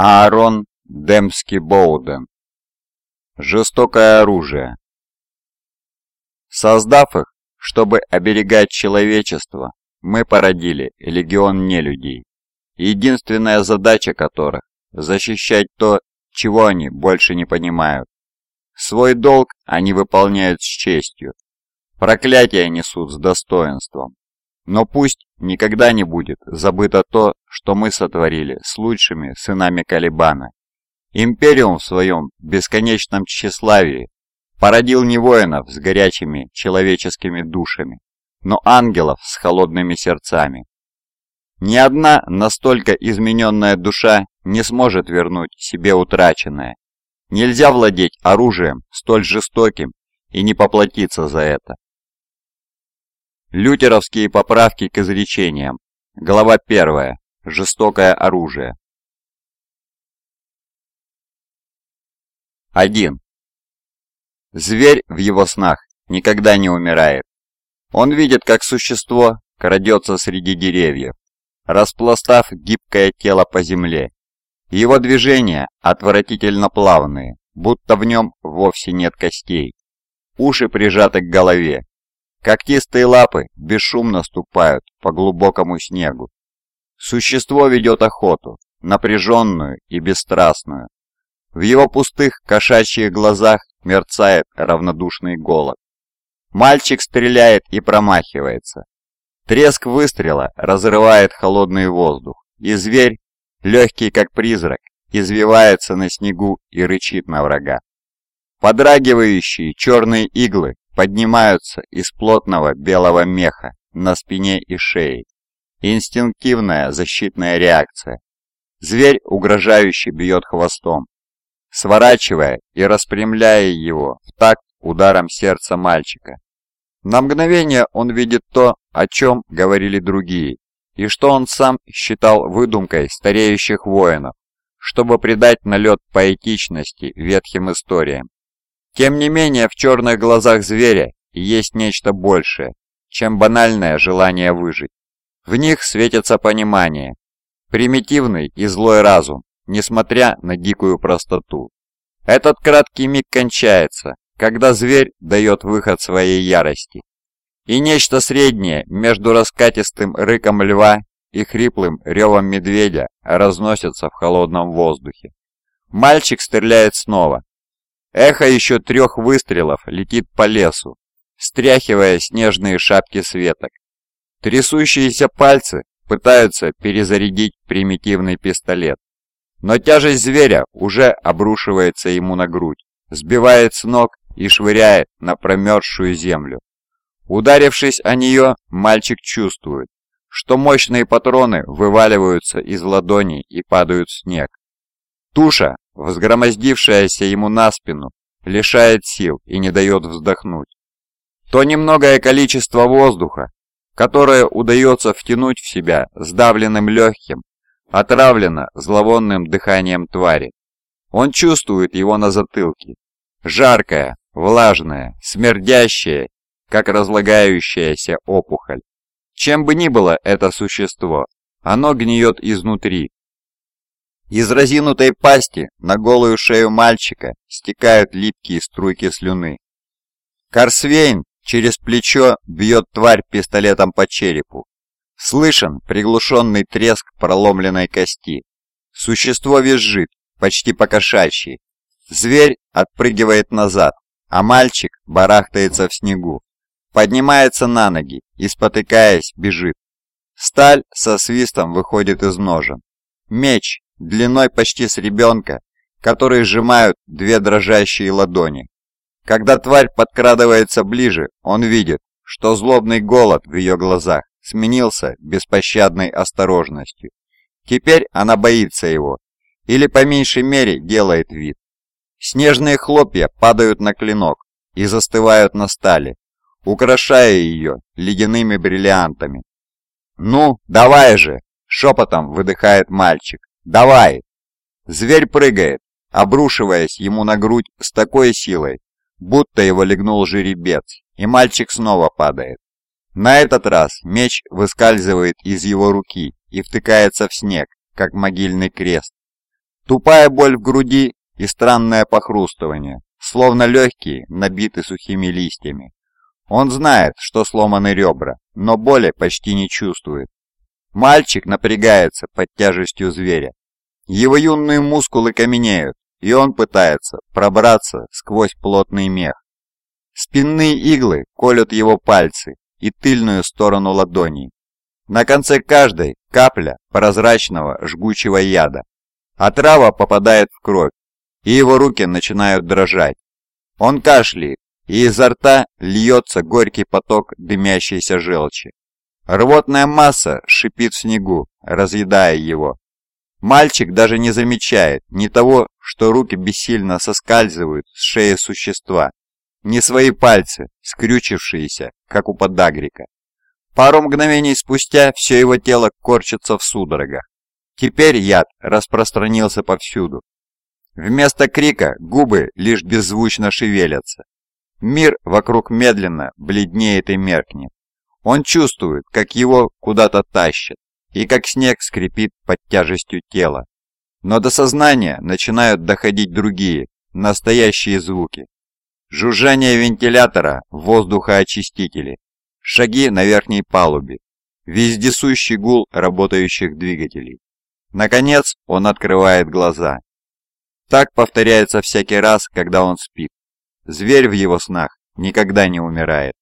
Аарон Демский Боуден. Жестокое оружие. Создав их, чтобы оберегать человечество, мы породили легион нелюдей, единственная задача которых – защищать то, чего они больше не понимают. Свой долг они выполняют с честью, проклятия несут с достоинством. Но пусть никогда не будет забыто то, что мы сотворили с лучшими сынами Калибана. Империум в своем бесконечном тщеславии породил не воинов с горячими человеческими душами, но ангелов с холодными сердцами. Ни одна настолько измененная душа не сможет вернуть себе утраченное. Нельзя владеть оружием столь жестоким и не поплатиться за это. Лютеровские поправки к изречениям. Глава 1. Жестокое оружие. 1. Зверь в его снах никогда не умирает. Он видит, как существо крадется среди деревьев, распластав гибкое тело по земле. Его движения отвратительно плавные, будто в нем вовсе нет костей. Уши прижаты к голове. Когтистые лапы бесшумно ступают по глубокому снегу. Существо ведет охоту, напряженную и бесстрастную. В его пустых кошачьих глазах мерцает равнодушный голод. Мальчик стреляет и промахивается. Треск выстрела разрывает холодный воздух, и зверь, легкий как призрак, извивается на снегу и рычит на врага. Подрагивающие черные иглы поднимаются из плотного белого меха на спине и шее. Инстинктивная защитная реакция. Зверь угрожающе бьет хвостом, сворачивая и распрямляя его в такт ударом сердца мальчика. На мгновение он видит то, о чем говорили другие, и что он сам считал выдумкой стареющих воинов, чтобы придать налет поэтичности ветхим историям. Тем не менее, в черных глазах зверя есть нечто большее, чем банальное желание выжить. В них светится понимание, примитивный и злой разум, несмотря на дикую простоту. Этот краткий миг кончается, когда зверь дает выход своей ярости. И нечто среднее между раскатистым рыком льва и хриплым ревом медведя разносится в холодном воздухе. Мальчик стреляет снова. Эхо еще трех выстрелов летит по лесу, стряхивая снежные шапки светок. Трясущиеся пальцы пытаются перезарядить примитивный пистолет. Но тяжесть зверя уже обрушивается ему на грудь, сбивает с ног и швыряет на промерзшую землю. Ударившись о нее, мальчик чувствует, что мощные патроны вываливаются из ладоней и падают в снег. Туша, взгромоздившаяся ему на спину, лишает сил и не дает вздохнуть. То немногое количество воздуха, которое удается втянуть в себя сдавленным легким, отравлено зловонным дыханием твари. Он чувствует его на затылке. Жаркое, влажное, смердящее, как разлагающаяся опухоль. Чем бы ни было это существо, оно гниет изнутри. Из разинутой пасти на голую шею мальчика стекают липкие струйки слюны. Корсвейн через плечо бьет тварь пистолетом по черепу. Слышен приглушенный треск проломленной кости. Существо визжит, почти покошачьи. Зверь отпрыгивает назад, а мальчик барахтается в снегу. Поднимается на ноги и, спотыкаясь, бежит. Сталь со свистом выходит из ножен. Меч, длиной почти с ребенка, который сжимают две дрожащие ладони. Когда тварь подкрадывается ближе, он видит, что злобный голод в ее глазах сменился беспощадной осторожностью. Теперь она боится его, или по меньшей мере делает вид. Снежные хлопья падают на клинок и застывают на стали, украшая ее ледяными бриллиантами. «Ну, давай же!» — шепотом выдыхает мальчик. «Давай!» Зверь прыгает, обрушиваясь ему на грудь с такой силой, будто его легнул жеребец, и мальчик снова падает. На этот раз меч выскальзывает из его руки и втыкается в снег, как могильный крест. Тупая боль в груди и странное похрустывание, словно легкие, набиты сухими листьями. Он знает, что сломаны ребра, но боли почти не чувствует. Мальчик напрягается под тяжестью зверя. Его юные мускулы каменеют, и он пытается пробраться сквозь плотный мех. Спинные иглы колют его пальцы и тыльную сторону ладоней. На конце каждой капля прозрачного жгучего яда. А трава попадает в кровь, и его руки начинают дрожать. Он кашляет, и изо рта льется горький поток дымящейся желчи. Рвотная масса шипит в снегу, разъедая его. Мальчик даже не замечает ни того, что руки бессильно соскальзывают с шеи существа, ни свои пальцы, скрючившиеся, как у подагрика. Пару мгновений спустя все его тело корчится в судорогах. Теперь яд распространился повсюду. Вместо крика губы лишь беззвучно шевелятся. Мир вокруг медленно бледнеет и меркнет. Он чувствует, как его куда-то тащат, и как снег скрипит под тяжестью тела. Но до сознания начинают доходить другие, настоящие звуки. Жужжание вентилятора в воздухоочистителе, шаги на верхней палубе, вездесущий гул работающих двигателей. Наконец он открывает глаза. Так повторяется всякий раз, когда он спит. Зверь в его снах никогда не умирает.